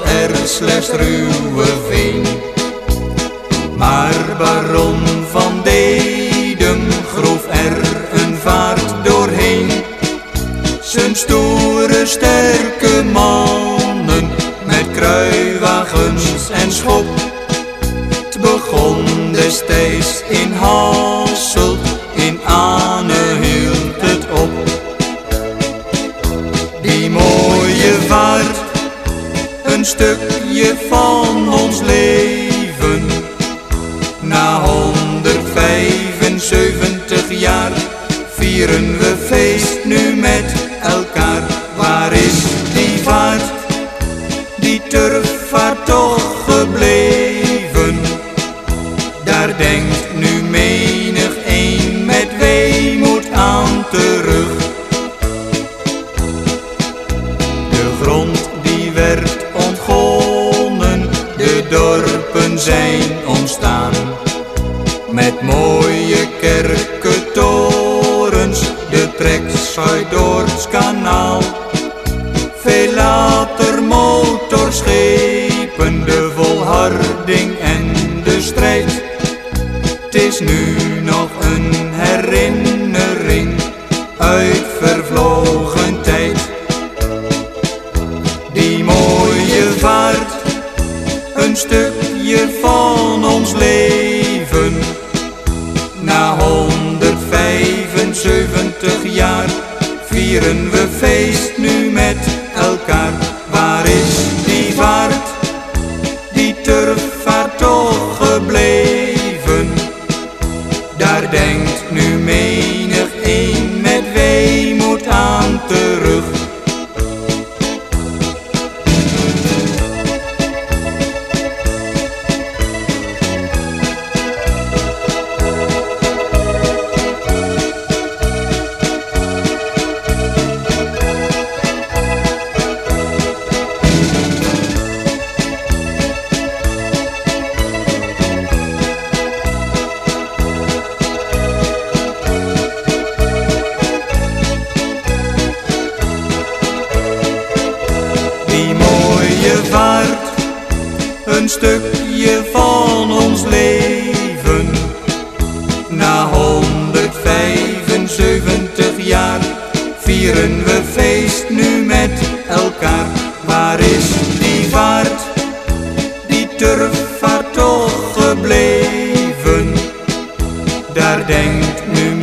er slechts ruwe veen. Maar baron van Deden groef er een vaart doorheen. Zijn stoere sterke mannen met kruiwagens en schop. Het begon destijds in hand. Stukje van ons leven. Na 175 jaar vieren we feest nu met elkaar. Waar is die vaart, die turfvaart toch gebleven? Daar denkt de dorpen zijn ontstaan. Met mooie kerkentorens, de trekschuit door het kanaal. Veel later motorschepen, de volharding en de strijd. Het is nu nog een herinnering uit vervlogen een stukje van ons leven. Na 175 jaar vieren we feest nu een stukje van ons leven. Na 175 jaar vieren we feest nu met elkaar. Waar is die vaart, die turfvaart toch gebleven? Daar denkt nu